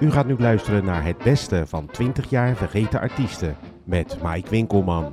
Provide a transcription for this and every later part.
U gaat nu luisteren naar het beste van 20 jaar vergeten artiesten met Mike Winkelman.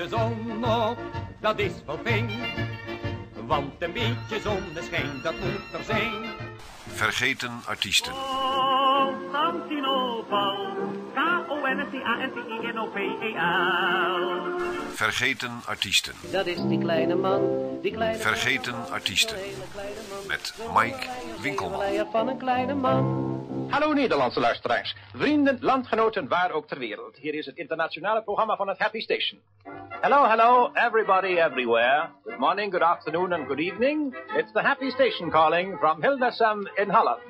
De zon op, dat is wel fijn. Want een beetje zonneschijn, dat moet er zijn. Vergeten artiesten. K-O-N-S-T-A-N-T-I-N-O-P-E-L. Vergeten artiesten. Dat is die kleine man, die kleine Vergeten man, artiesten. Met Mike Winkelman. Leier van een kleine man. Hallo Nederlandse luisteraars, vrienden, landgenoten, waar ook ter wereld. Hier is het internationale programma van het Happy Station. Hello, hello, everybody everywhere. Good morning, good afternoon and good evening. It's the Happy Station calling from Hildesheim in Holland.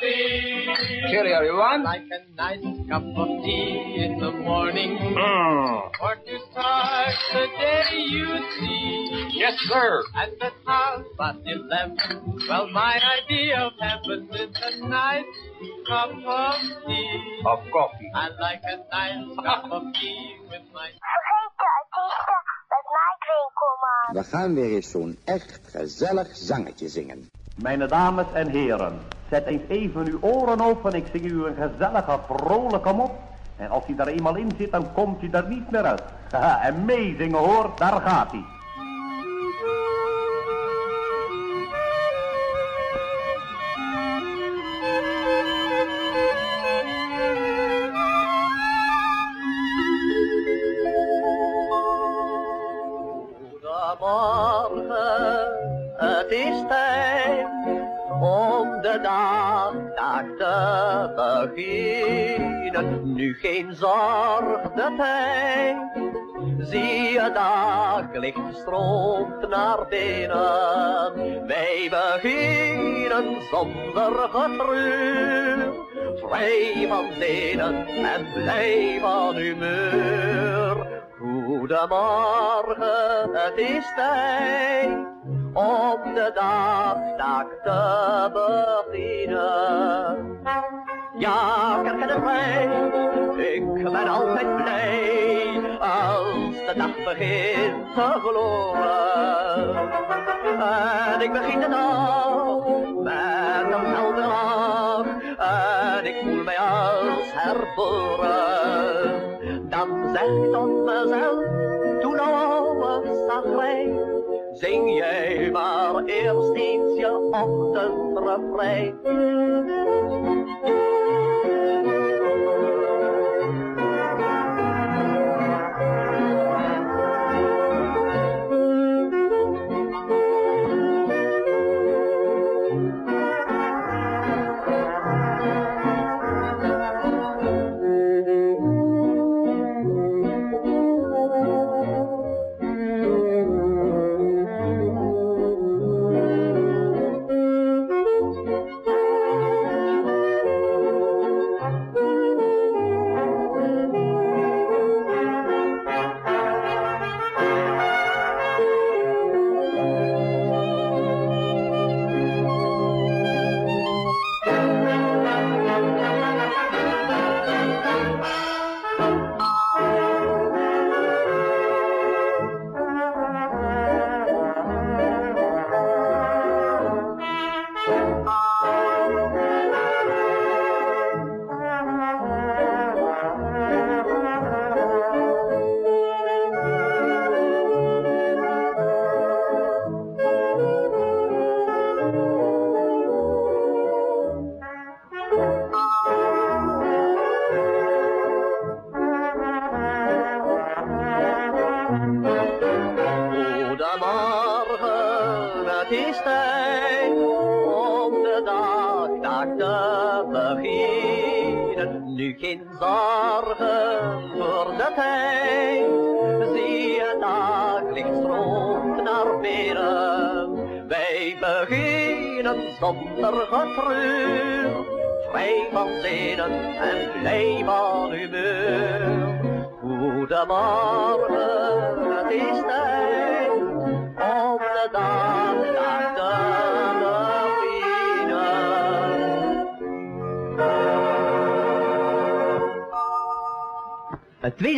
Cheerio, everyone. Like a nice cup of tea in the morning. Mm. Or to start the day you see. Yes, sir. At the half past eleven. Well, my idea of heaven is a nice cup of tea. Of coffee. I like a nice cup of tea with my Vergeten artiesten met Mike Winkelman. We gaan weer eens zo'n echt gezellig zangetje zingen. Mijn dames en heren, zet eens even uw oren open. Ik zing u een gezellige, vrolijke mop. En als hij daar eenmaal in zit, dan komt hij er niet meer uit. Haha, en hoor, daar gaat hij. Daglicht stroomt naar binnen. Wij beginnen zonder getruur, vrij van zinnen en blij van humeur. Goedemorgen, het is tijd om de dagtaak te beginnen. Ja, kerken en vrij, ik ben altijd blij als de dag begint te gloren. En ik begin de dag met een helder lach en ik voel mij als herboren. Dan zeg ik tot mezelf, toen oude zagrijn, zing jij maar eerst eens je ochtendrefrein.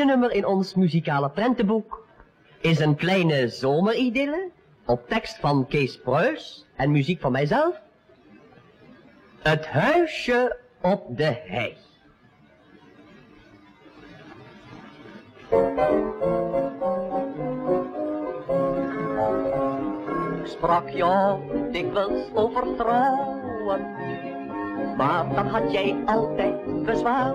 Nummer in ons muzikale prentenboek is een kleine zomeridylle op tekst van Kees Pruis en muziek van mijzelf. Het huisje op de hei. Ik sprak jou dikwijls over trouwen, maar dan had jij altijd bezwaar.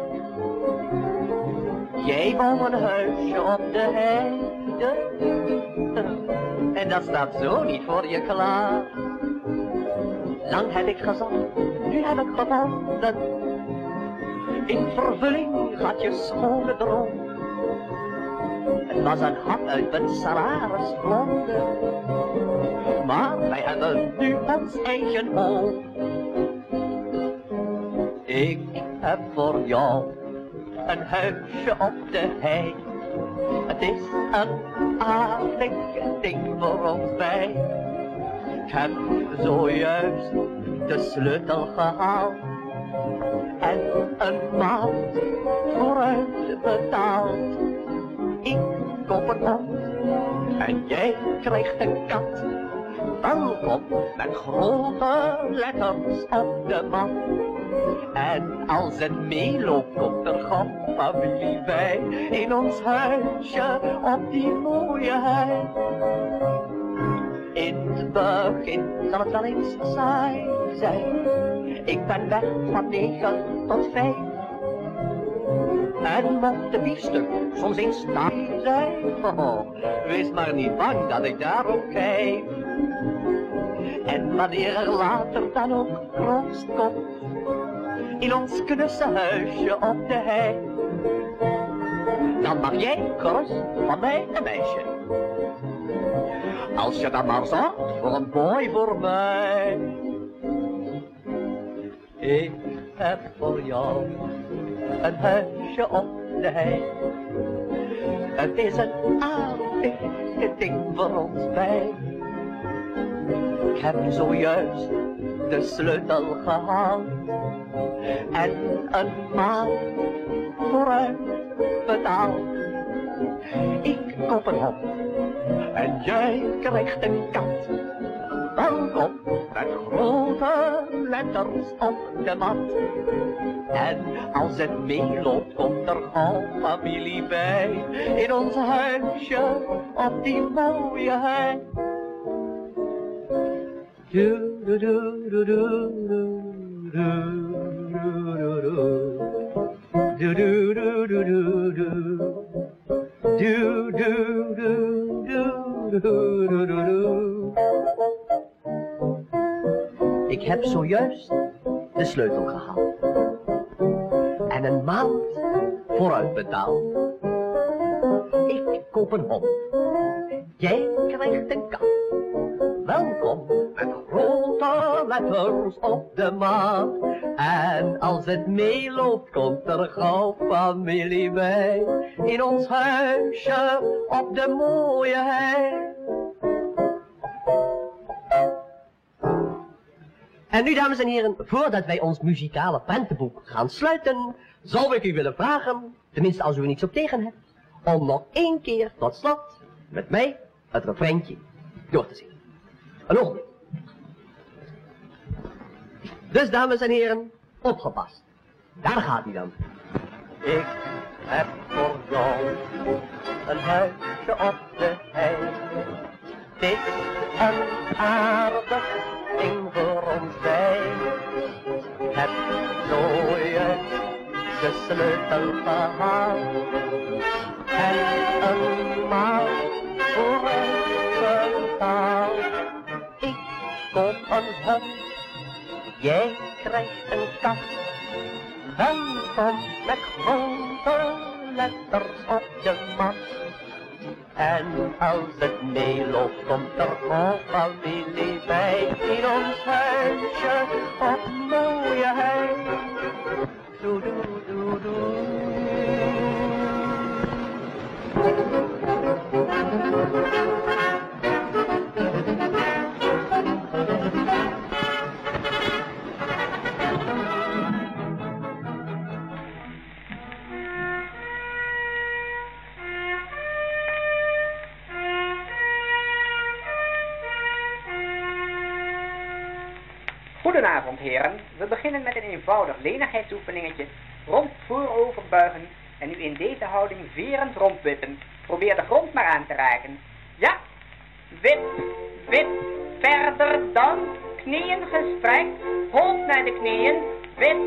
Jij wou een huisje op de heide, en dat staat zo niet voor je klaar. Lang heb ik gezocht, nu heb ik gevonden, in vervulling gaat je schone droom. Het was een hap uit een salarisblonde. Maar wij hebben nu ons eigen oog. Ik heb voor jou een huisje op de hei. Het is een aardig ding voor ons bij. Ik heb zojuist de sleutel gehaald. En een maand vooruit betaald ik koop een hond en jij krijgt een kat. Welkom met grote letters op de mat. En als het meeloopt, er gauw familie bij. In ons huisje op die mooie hei. In het begin zal het wel eens saai zijn. Ik ben weg van negen tot vijf. En mocht de biefstuk soms eens taai zijn, wees maar niet bang dat ik daar ook kijk. En wanneer er later dan ook kroost komt, in ons knusse huisje op de hei, dan mag jij gerust van mij een meisje. Als je dan maar zorgt voor een boy voor mij. Ik heb voor jou een huisje op de hei. Het is een aardig ding voor ons bij. Ik heb zojuist de sleutel gehaald en een maand vooruit betaald. Ik koop een hond en jij krijgt een kat. Welkom met grote letters op de mat. En als het meeloopt, komt er gauw familie bij. In ons huisje op die mooie hei. Ik heb zojuist de sleutel gehaald en een maand vooruit betaald. Ik koop een hond, jij krijgt een kat. Welkom grote letters op de maat. En als het meeloopt, komt er gauw familie bij. In ons huisje op de mooie hei. En nu, dames en heren, voordat wij ons muzikale prentenboek gaan sluiten, zou ik u willen vragen, tenminste als u er niets op tegen hebt, om nog één keer tot slot met mij het refreintje door te zingen. Een ogenblik. Dus, dames en heren, opgepast. Daar gaat hij dan. Ik heb voor jou een huisje op de hei. Het is een aardig ding voor ons bij. Heb zojuist de en een maal vooruit betaald. Ik koop een hond, jij krijgt een kat. En komt met grote letters op je mat. En als het meeloopt, komt er ook familie bij in ons huisje op mooie huis. Doe, doe, doe, doe. Goedenavond heren, we beginnen met een eenvoudig lenigheidsoefeningetje rond voorover buigen en nu in deze houding verend rondwippen. Probeer de grond maar aan te raken. Ja, wip, wip, verder dan, knieën gestrekt, hoofd naar de knieën, wip,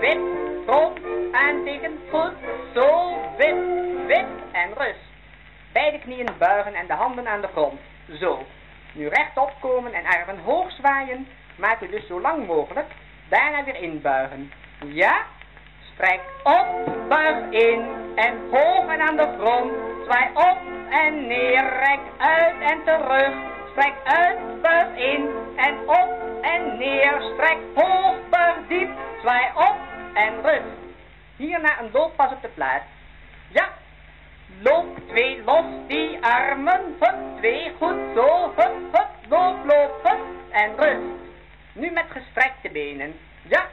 wip, grond, aantikken, goed, zo, wip, wip en rust. Beide knieën buigen en de handen aan de grond, zo. Nu rechtop komen en armen hoog zwaaien, maak u dus zo lang mogelijk, daarna weer inbuigen. Ja, strek op, buig in en hoog en aan de grond. Zwaai op en neer, rek uit en terug. Strek uit, buig in en op en neer. Strek hoog, buig diep, zwaai op en rust. Hierna een looppas op de plaats. Ja, loop twee los die armen. Hup, twee, goed zo. Hup, hup, loop, loop, hup en rust. Nu met gestrekte benen. Ja,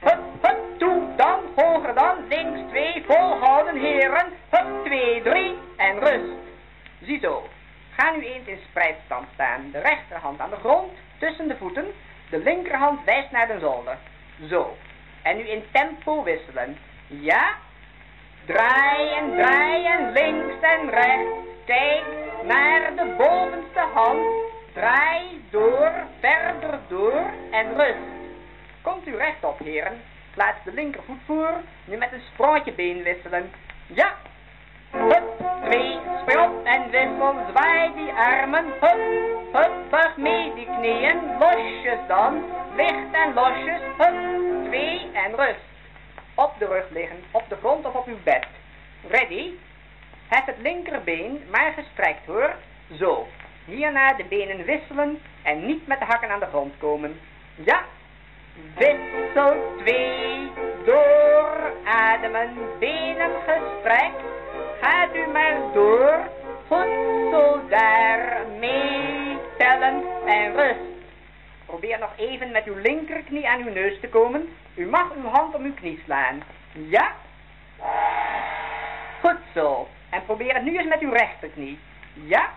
Hup, hup, toe, dan, hoger dan, links twee, volhouden, heren. Hup, twee, drie, en rust. Ziezo. Ga nu eens in spreidstand staan. De rechterhand aan de grond, tussen de voeten. De linkerhand wijst naar de zolder. Zo. En nu in tempo wisselen. Ja. Draaien, draaien, links en rechts. Kijk naar de bovenste hand. Draai door, verder door en rust. Komt u rechtop, heren. Plaats de linkervoet voor. Nu met een sprongetje been wisselen. Ja. Hup, twee, spring op en wissel. Zwaai die armen. Hup, hup, buig mee die knieën. Losjes dan. Licht en losjes. Hup, twee en rust. Op de rug liggen, op de grond of op uw bed. Ready? Hef het linkerbeen, maar gestrekt hoor. Zo. Hierna de benen wisselen en niet met de hakken aan de grond komen. Ja, Wissel twee, doorademen, benen gestrekt. Gaat u maar door, goed zo daar, meetellen en rust. Probeer nog even met uw linkerknie aan uw neus te komen. U mag uw hand om uw knie slaan. Ja? Goed zo. En probeer het nu eens met uw rechterknie. Ja?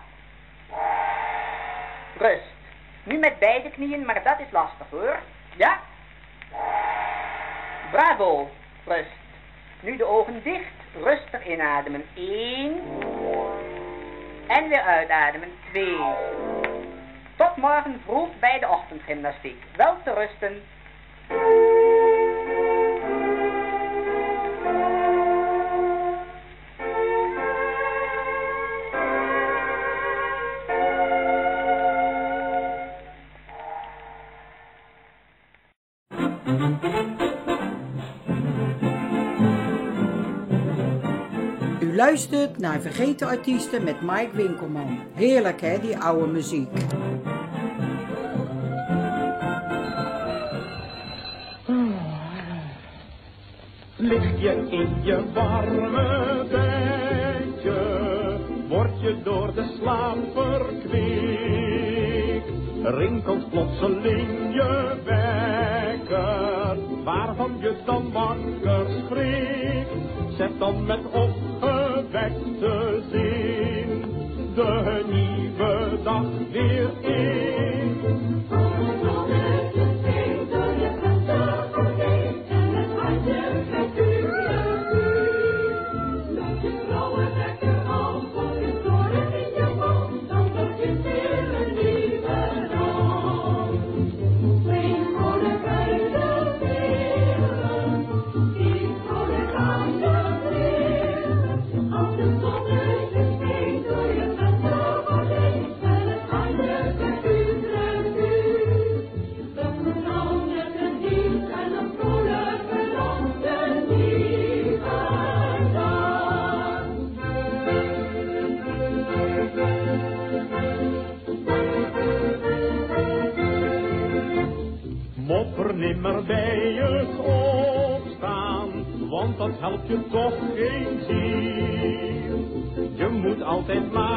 Rust. Nu met beide knieën, maar dat is lastig hoor. Ja? Bravo. Rust. Nu de ogen dicht. Rustig inademen. 1. En weer uitademen. 2. Tot morgen vroeg bij de ochtendgymnastiek. Wel te rusten. Luistert naar Vergeten Artiesten met Mike Winkelman. Heerlijk hè, die oude muziek. Lig je in je warme bedje, word je door de slaap verkwikt. Rinkelt plotseling je wekker, waarvan je dan wakker schrikt. Zet dan met opgewekte zin de nieuwe dag weer in. Je toch geen zier. Je moet altijd maar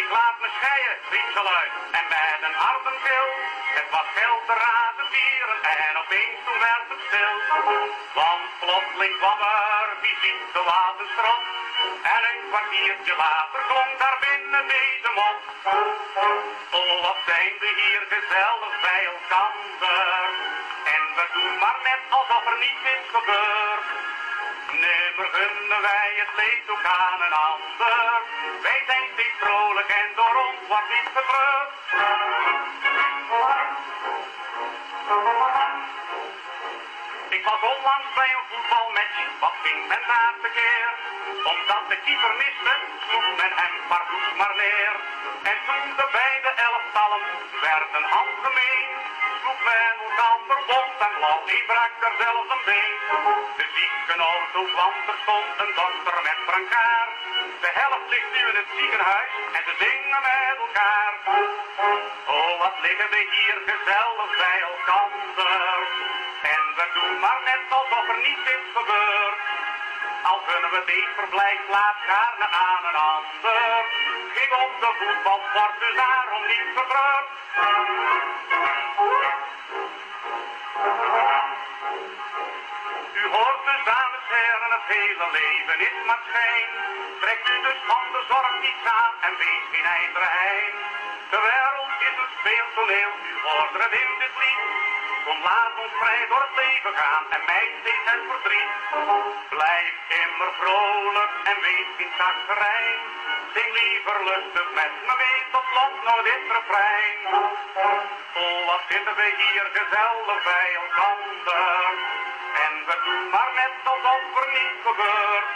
Ik laat me scheiden, riep en met een harde gil. Het was geld te razen vieren en opeens toen werd het stil. Want plotseling kwam er visite waterstrop. En een kwartiertje later klonk daar binnen deze mop. Oh, wat zijn we hier gezellig bij elkander. En we doen maar net alsof er niets is gebeurd. Nimmer gunnen wij het leed ook aan een ander. Wij zijn steeds vrolijk en door ons wordt niet getreurd. Ik was onlangs bij een voetbalmatch, wat ging men na verkeer? Omdat de keeper miste, sloeg men hem pardoes maar neer. En toen de beide elftallen werden handgemeen, sloeg men elkaar bont en blauw, die brak er zelfs een been. De ziekenauto kwam, er stond een dokter met brancard. De helft ligt nu in het ziekenhuis en ze zingen met elkaar. Oh, wat liggen we hier gezellig bij elkander. En we doen maar net alsof er niets is gebeurd. Al kunnen we dit verblijf laat gaarne aan een ander. Ging op de voetbalsport dus daarom niet vertreurd. Het hele leven is maar schijn. Trekt u dus van de zorg niets aan en wees geen ijzeren hein. De wereld is een speeltoneel, u hoort in dit lied. Kom laat ons vrij door het leven gaan en mij steeds het verdriet. Blijf immer vrolijk en wees geen zakkerijn. Zing liever lustig met me mee tot slot nou dit refrein. Oh, wat zitten we hier gezellig bij elkander. En we doen maar net alsof gebeurt.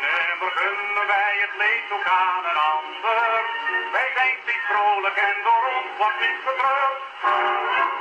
Nimmer wij het leed ook aan een ander. Wij zijn steeds vrolijk en door ons wordt niet getreurd.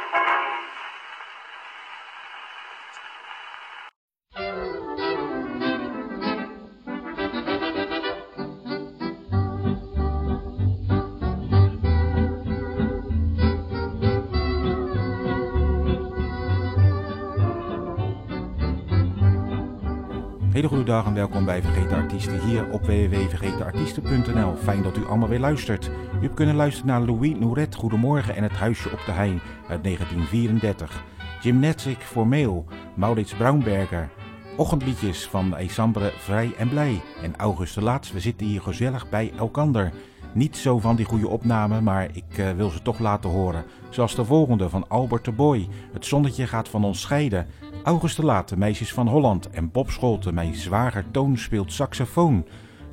Hele goede dag en welkom bij Vergeten Artiesten hier op www.vergetenartiesten.nl. Fijn dat u allemaal weer luistert. U hebt kunnen luisteren naar Louis Nouret, Goedemorgen en Het Huisje op de Hei uit 1934. Jim Netzig, Formeel, Maurits Braunberger, Ochtendliedjes van Esambre Vrij en Blij en August de Laats. We zitten hier gezellig bij elkander. Niet zo van die goede opname, maar ik uh, wil ze toch laten horen. Zoals de volgende van Albert de Boy. Het zonnetje gaat van ons scheiden. August de Laat, de Meisjes van Holland. En Bob Scholte, mijn zwager Toon, speelt saxofoon.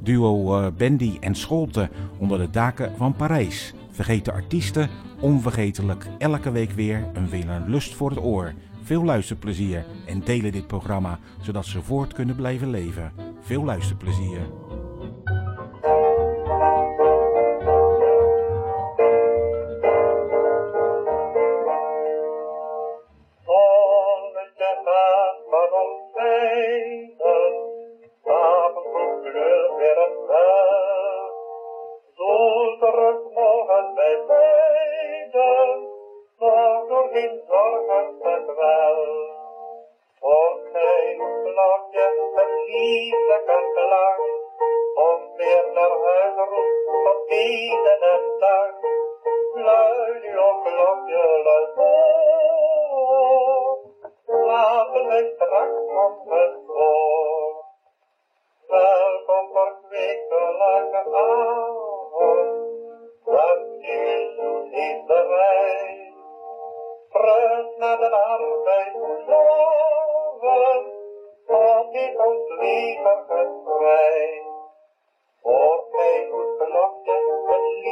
Duo uh, Bendy en Scholte onder de daken van Parijs. Vergeten artiesten, onvergetelijk. Elke week weer een weer lust voor het oor. Veel luisterplezier en delen dit programma, zodat ze voort kunnen blijven leven. Veel luisterplezier.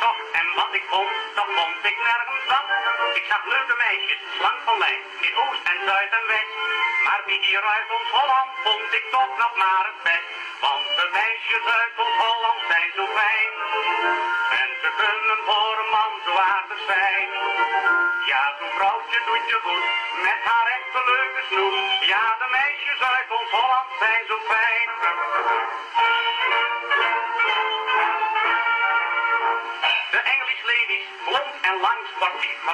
zocht en wat ik vond, dat vond ik nergens dan. Ik zag leuke meisjes, slank van lijn, in oost en zuid en west. Maar wie hier uit ons Holland vond ik toch nog maar het best. Want de meisjes uit ons Holland zijn zo fijn. En ze kunnen voor een man zo aardig zijn. Ja, zo'n vrouwtje doet je goed, met haar echt een leuke snoep. Ja, de meisjes uit ons Holland zijn zo fijn.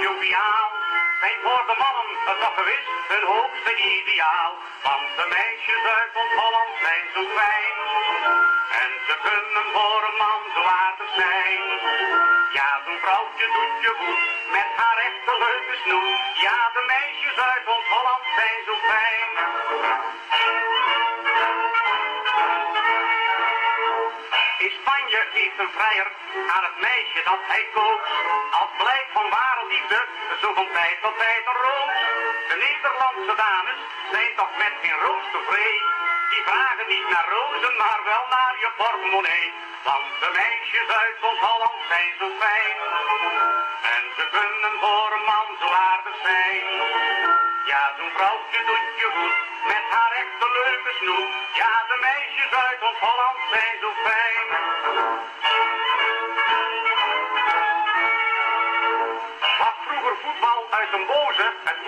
joviaal. Zijn voor de mannen het toch gewis hun hoogste ideaal. Want de meisjes uit ons Holland zijn zo fijn. En ze kunnen voor een man zo aardig zijn. Ja, zo'n vrouwtje doet je goed, met haar echte leuke snoet. Ja, de meisjes uit ons Holland zijn zo fijn. In Spanje geeft een vrijer aan het meisje dat hij koopt. Zo van tijd tot tijd een roos. De Nederlandse dames zijn toch met geen roos tevreden. Die vragen niet naar rozen, maar wel naar je portemonnee. Want de meisjes uit ons Holland zijn zo fijn. En ze kunnen voor een man zo aardig zijn. Ja, zo'n vrouwtje doet je goed, met haar echte leuke snoet. Ja, de meisjes uit ons Holland zijn zo fijn.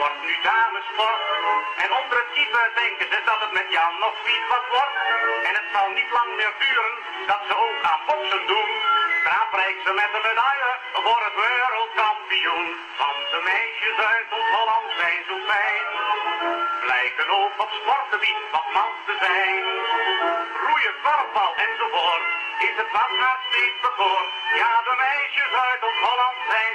Wordt nu damesport. En onder het keeper denken ze dat het met Jan nog Piet wat wordt. En het zal niet lang meer duren dat ze ook aan boksen doen. Daarna ze met een medaille voor het wereldkampioen. Want De meisjes uit ons Holland zijn zo fijn. Blijken ook op sportgebied wat man te zijn. Roeien, korfbal enzovoort. Is het wat steeds bekoord. Ja, de meisjes uit ons Holland zijn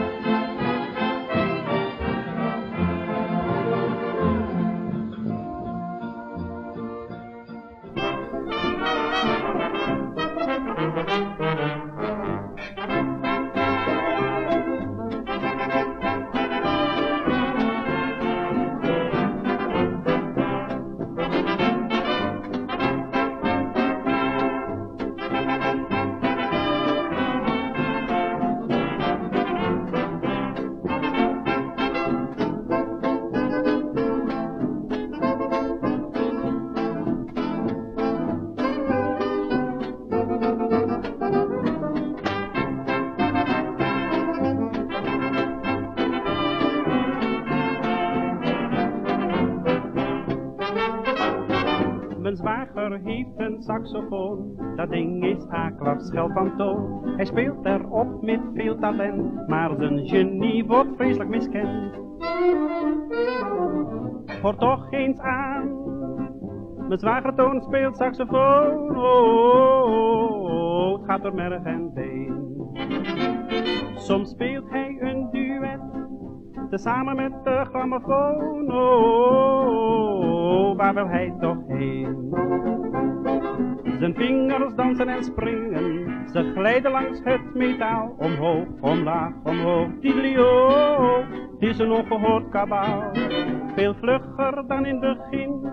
Schel van toon. Hij speelt erop met veel talent, maar zijn genie wordt vreselijk miskend. Hoor toch eens aan, mijn zwager toon speelt saxofoon. Oh, oh, oh, het gaat door merg en been. Soms speelt hij een duet, tezamen met de grammofoon. Oh, waar wil hij toch heen? Zijn vingers dansen en springen, ze glijden langs het metaal. Omhoog, omlaag, omhoog, tidelio, het is een ongehoord kabaal. Veel vlugger dan in het begin,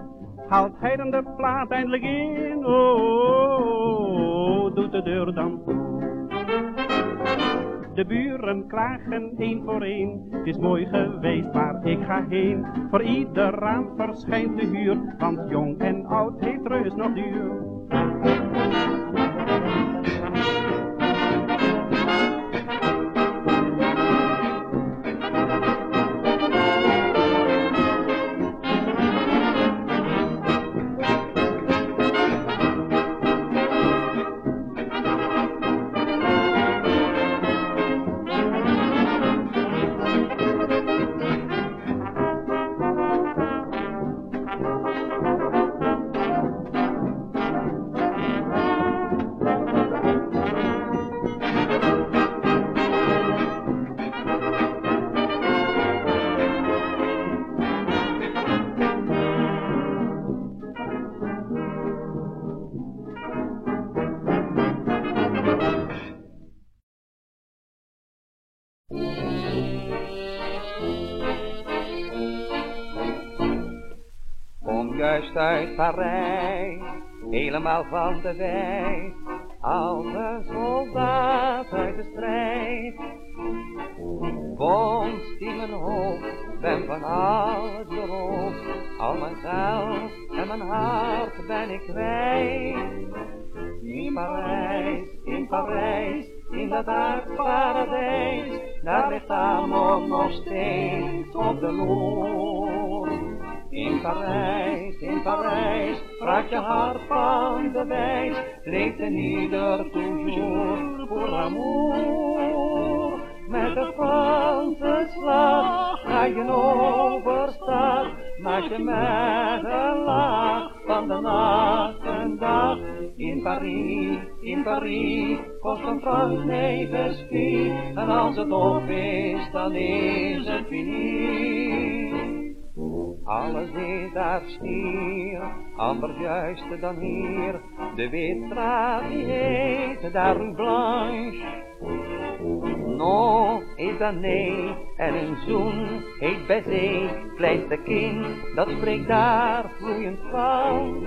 haalt hij dan de plaat eindelijk in. Oh, doet de deur dan. De buren klagen één voor één. Het is mooi geweest, maar ik ga heen. Voor ieder raam verschijnt de huur, want jong en oud heeft reus nog duur. Kom juist uit Parijs, helemaal van de wijk, alle soldaat uit de strijd. Wonst in mijn hoofd, ben van alles beroofd, al mijn geld en mijn hart ben ik kwijt. In Parijs, in Parijs, in dat aardparadijs, daar ligt Amon nog steeds op de loer. In Parijs, in Parijs, raakt je hart van de wijs, leeft in ieder toujours voor amour. Met de Franse slag ga je overstad, maak je met een lach van de nacht en dag. In Parijs, in Parijs, kost een Frans nevenspie, en als het op is, dan is het fini. Alles is daar stier, anders juist dan hier. De witstraat die heet daar Rue Blanche. no is dan nee en een zoen heet bij zee. Kleinste kind, dat spreekt daar vloeiend van.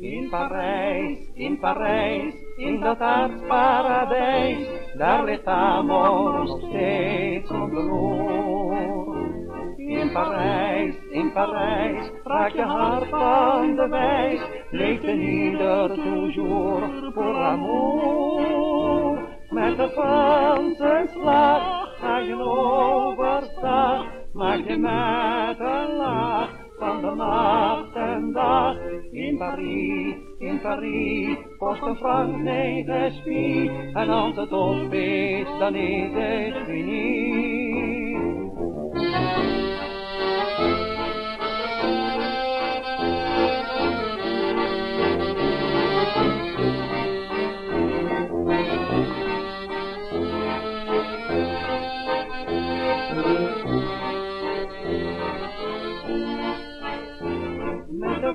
In Parijs, in Parijs, in dat aardsparadijs, daar ligt Amor nog steeds. In Parijs, in Parijs, raak je hart van de wijs, leeft in ieder toujours pour amour. Met de Franse slag ga je overstag, maak je met een lach van de nacht en dag. In Parijs, in Parijs, kost een frank negen spie, en als het op is, dan is het fini.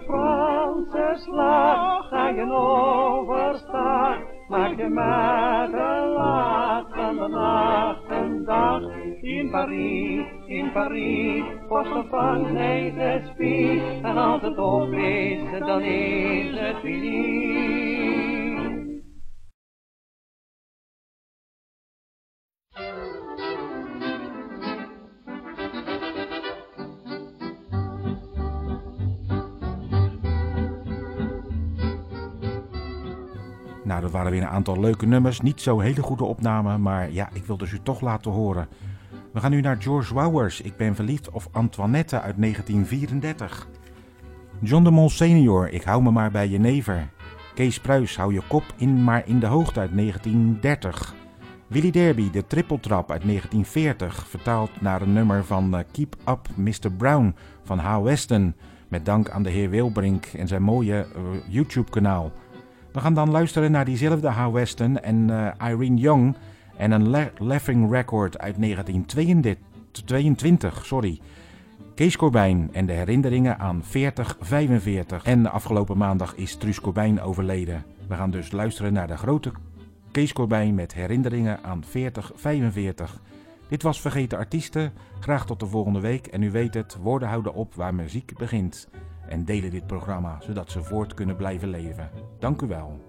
Franse slag je overstag, maak je met een lach van de nacht en dag. In Parijs, in Parijs, een frank negen spie, en als het op is, dan is het. Dat waren weer een aantal leuke nummers. Niet zo hele goede opnamen, maar ja, ik wilde ze toch laten horen. We gaan nu naar George Wowers. Ik ben verliefd of Antoinette uit 1934. John de Mol senior, ik hou me maar bij je never. Kees Pruis, hou je kop in maar in de hoogte uit 1930. Willy Derby, de trippeltrap uit 1940, vertaald naar een nummer van eh, Keep Up Mr. Brown van H. Weston. Met dank aan de heer Wilbrink en zijn mooie eh, YouTube-kanaal. We gaan dan luisteren naar diezelfde H. Weston en eh, Irene Young en een La- Laughing Record uit 1922. Sorry. Kees Corbijn en de herinneringen aan 4045. En afgelopen maandag is Truus Corbijn overleden. We gaan dus luisteren naar de grote Kees Corbijn met herinneringen aan 4045. Dit was Vergeten Artiesten. Graag tot de volgende week. En u weet het, woorden houden op waar muziek begint. En delen dit programma, zodat ze voort kunnen blijven leven. Dank u wel.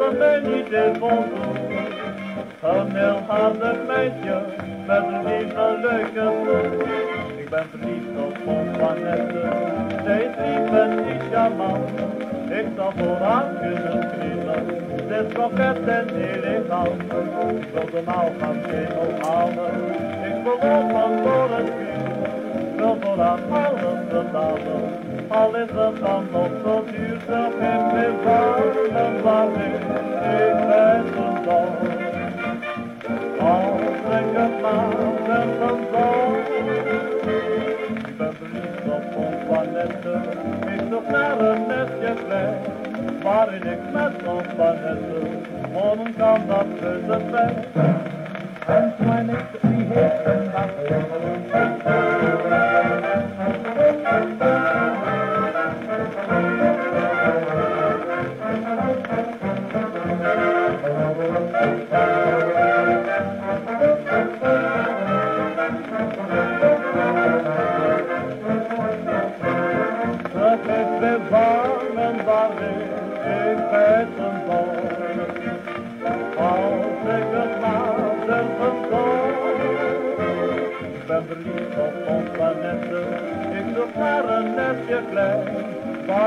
Er mij niet. Een heel aardig meisje met een lieve leuke snoet. Ik ben verliefd op Antoinette, zij lief en niet charmant. Ik zal voor haar kunnen knielen, is koket en elegant. Ik wil de mouw van Schemel halen, ik beloof van voor het vuur. Ik wil voor haar alles betalen, al is het dan nog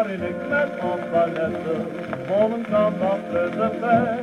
waarin ik met Antoinette wonen kan van tussen fijn.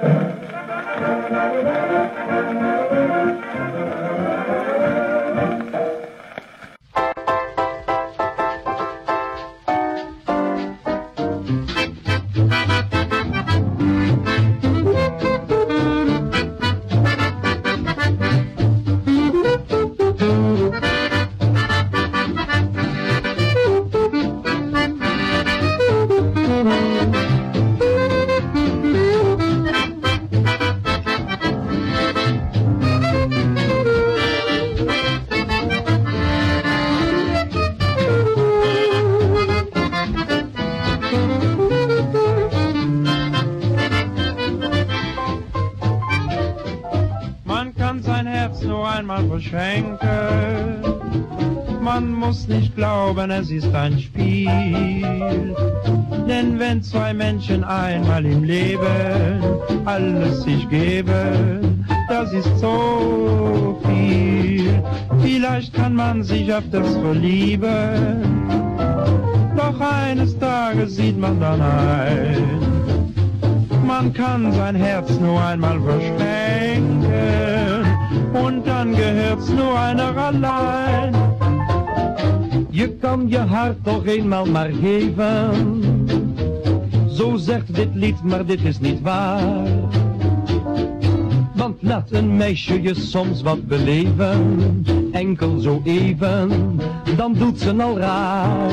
Das verlieben. Doch eines Tages sieht man dann ein, man kann sein Herz nur einmal verschenken und dan gehört's nur einer allein. Je kan je hart toch eenmaal maar geven. Zo zegt dit lied, maar dit is niet waar. Want laat een meisje je soms wat beleven, enkel zo even, dan doet ze al raar.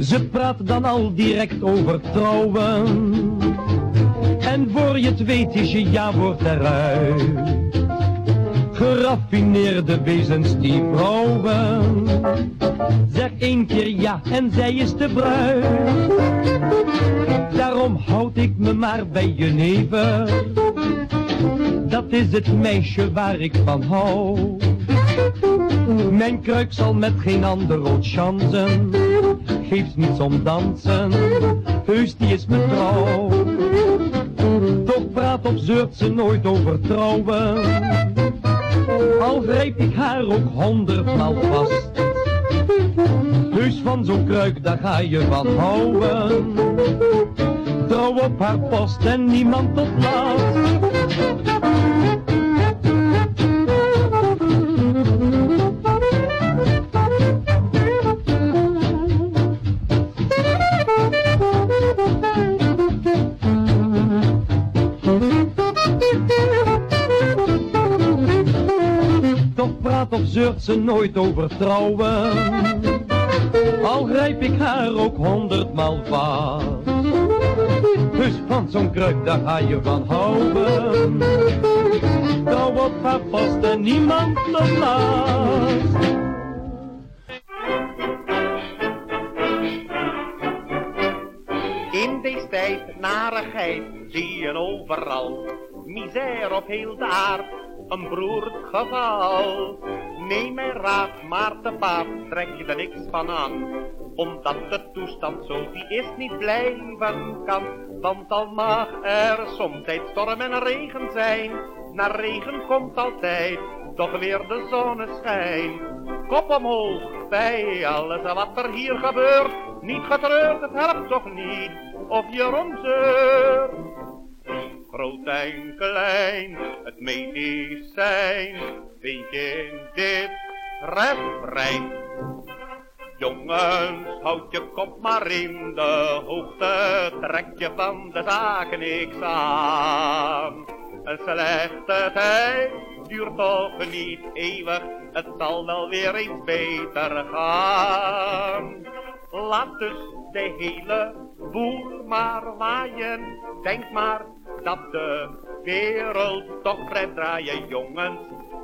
Ze praat dan al direct over trouwen. En voor je het weet is je ja-woord eruit. Geraffineerde wezens die vrouwen. Zeg één keer ja en zij is te bruin. Daarom houd ik me maar bij je neven. Dat is het meisje waar ik van hou. Mijn kruik zal met geen ander rood chansen. Geeft niets om dansen, heus die is mijn trouw. Toch praat of zeurt ze nooit over trouwen. Al grijp ik haar ook honderdmaal vast. Heus van zo'n kruik, daar ga je van houden. Trouw op haar post en niemand tot last. Zeurt ze nooit over trouwen. Al grijp ik haar ook honderdmaal vast. Dus van zo'n kruik, daar ga je van houden. Trouw op haar vast en niemand tot last. In deze tijd narigheid zie je overal. Misère op heel de aard, een beroerd geval. Neem mijn raad, maar te paard trek je er niks van aan. Omdat de toestand zo die is niet blijven kan. Want al mag er soms tijd storm en regen zijn. Na regen komt altijd toch weer de zonneschijn. Kop omhoog bij alles wat er hier gebeurt. Niet getreurd, het helpt toch niet of je romzeurt. Groot en klein, het medicijn, vind je in dit refrein. Jongens, houd je kop maar in de hoogte, trek je van de zaken niks aan. Een slechte tijd duurt toch niet eeuwig, het zal wel weer eens beter gaan. Laat dus de hele boel maar waaien, denk maar dat de wereld toch vrij draaien, jongens.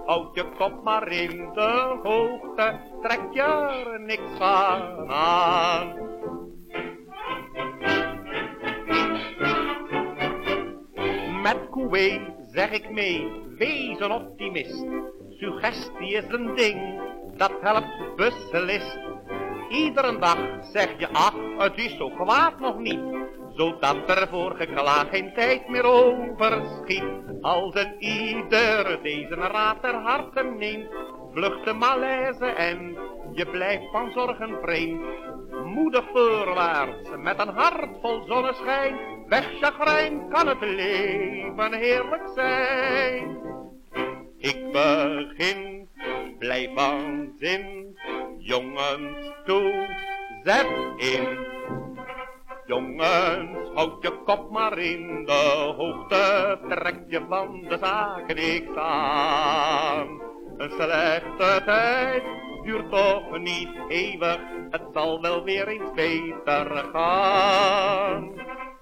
Houd je kop maar in de hoogte, trek je niks van aan. Met Coué zeg ik mee, wees een optimist. Suggestie is een ding, dat helpt beslist. Iedere dag zeg je, ach, het is zo kwaad nog niet. Zodat er voor geklaag geen tijd meer overschiet. Als een ieder deze raad ter harte neemt, vlucht de malaise en je blijft van zorgen vreemd. Moedig voorwaarts, met een hart vol zonneschijn. Weg kan het leven heerlijk zijn. Ik begin, blijf van zin, jongens toe, zet in. Jongens, houd je kop maar in de hoogte, trek je van de zaken niks aan. Een slechte tijd duurt toch niet eeuwig, het zal wel weer eens beter gaan.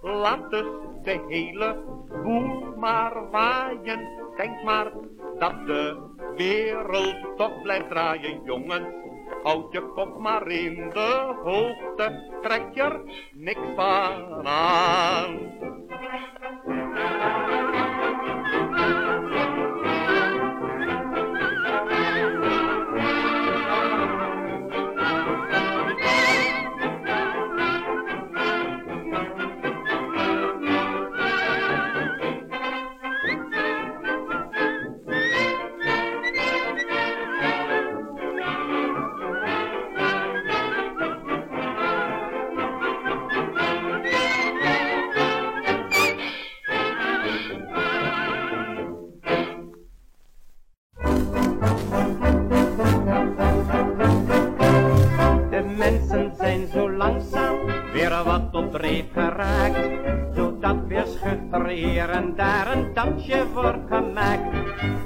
Laat dus de hele boel maar waaien, denk maar dat de wereld toch blijft draaien, jongens. Houd je kop maar in de hoogte, trek je er niks van aan. Hier en daar een dansje wordt gemaakt.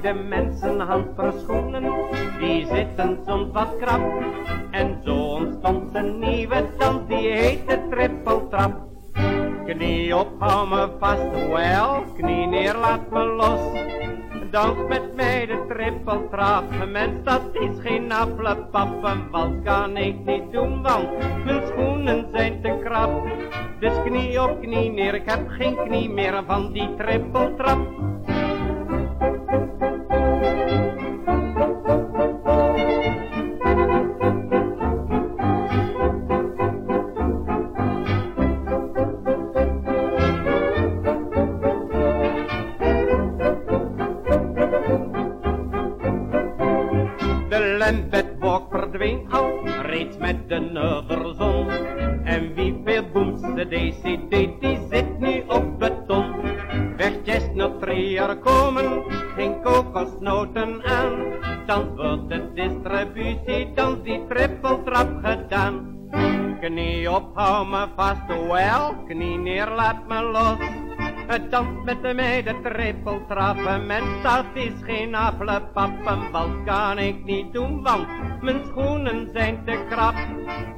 De mensen hand verschonen, die zitten soms wat krap. En zo ontstond een nieuwe dans, die heet de trippeltrap. Knie op, hou me vast, wel, knie neer, laat me los. Dans met mij de trippeltrap, mens dat is geen appelpap. Een wals kan ik niet doen, want mijn schoenen zijn te krap. Dus knie op knie neer, ik heb geen knie meer van die trippeltrap. Dan die trippeltrap gedaan. Knie op, hou me vast, wel, knie neer, laat me los. Het dans met de meiden trippeltrappen, mens dat is geen appelpap. Een wals kan ik niet doen, want mijn schoenen zijn te krap.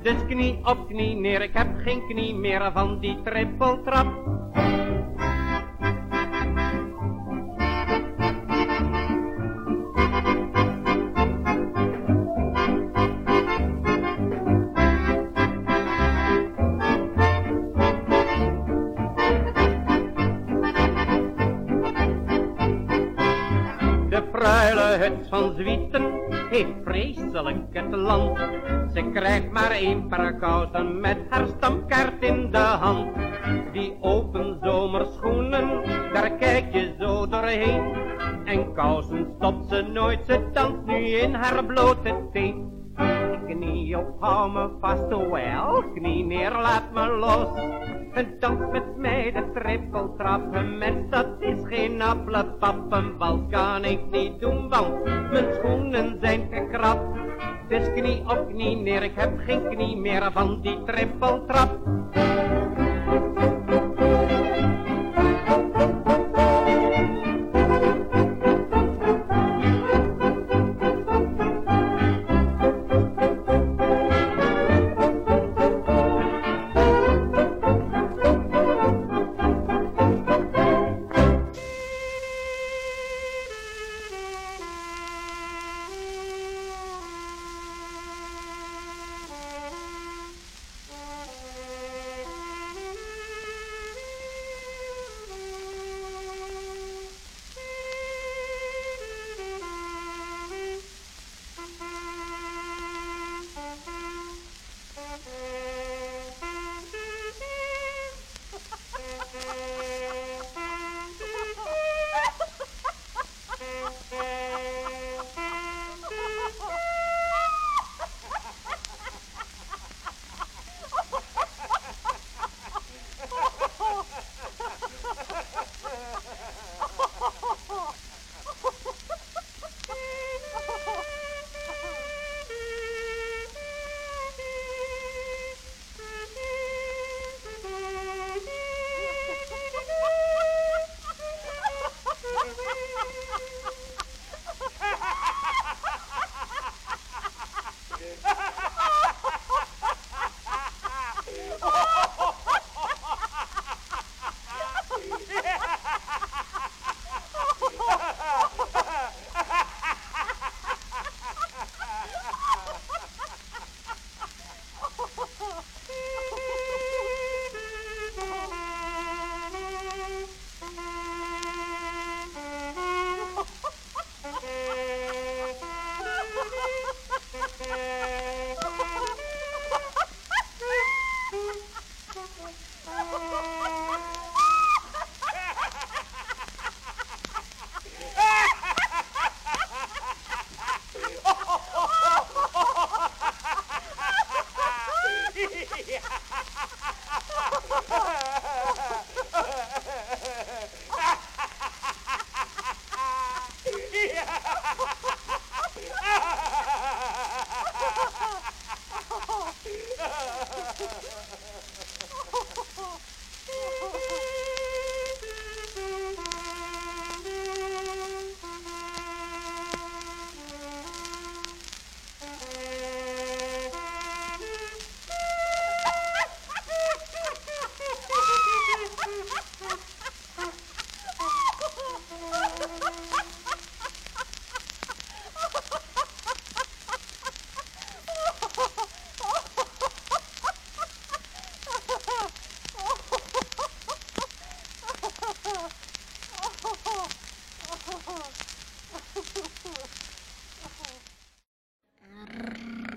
Dus knie op knie neer, ik heb geen knie meer van die trippeltrap. Heeft vreselijk het land. Ze krijgt maar één paar kousen met haar stamkaart in de hand. Die open zomerschoenen, daar kijk je zo doorheen. En kousen stopt ze nooit, ze danst nu in haar blote teen. Knie op, hou me vast, wel, knie neer, laat me los. Het dans met trippeltrap, een mens dat is geen appelpap. Wals kan ik niet doen, want mijn schoenen zijn te krap. Dus knie op knie neer, ik heb geen knie meer van die trippeltrap.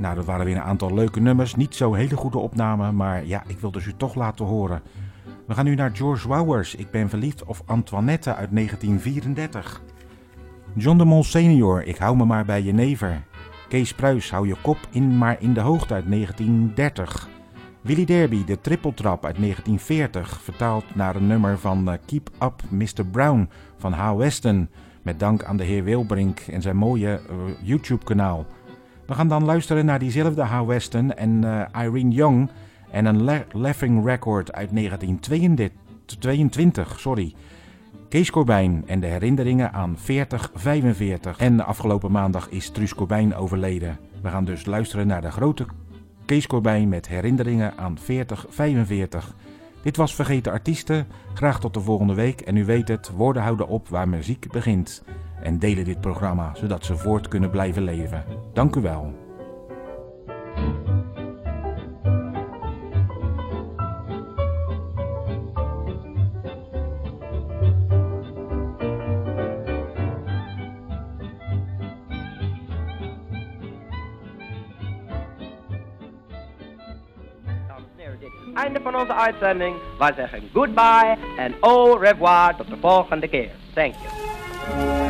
Nou, dat waren weer een aantal leuke nummers. Niet zo hele goede opnamen, maar ja, ik wilde ze toch laten horen. We gaan nu naar George Wowers. Ik ben verliefd of Antoinette uit 1934. John de Mol senior, ik hou me maar bij je never. Kees Pruis, hou je kop in maar in de hoogte uit 1930. Willy Derby, de trippeltrap uit 1940, vertaald naar een nummer van eh, Keep Up Mr. Brown van Hal Weston. Met dank aan de heer Wilbrink en zijn mooie eh, YouTube-kanaal. We gaan dan luisteren naar diezelfde Hal Weston en eh, Irene Young en een La- Laughing Record uit 1922. Sorry. Kees Corbijn en de herinneringen aan 4045. En afgelopen maandag is Truus Corbijn overleden. We gaan dus luisteren naar de grote Kees Corbijn met herinneringen aan 4045. Dit was Vergeten Artiesten. Graag tot de volgende week. En u weet het, woorden houden op waar muziek begint. En delen dit programma, zodat ze voort kunnen blijven leven. Dank u wel. Einde van onze uitzending. Wij zeggen goodbye en au revoir tot de volgende keer. Thank you.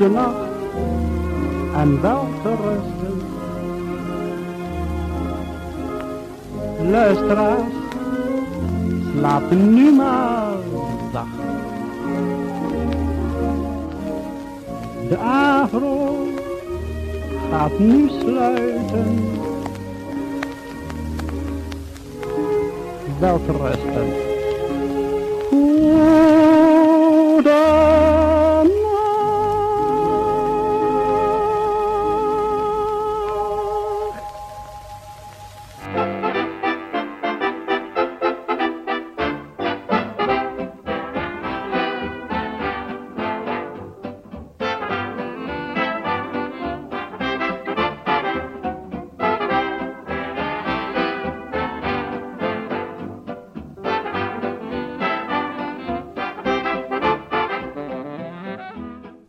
Goede nacht en wel te rusten. Luisteraars, Slaap nu maar zacht. De agro gaat nu sluiten. Wel te rusten.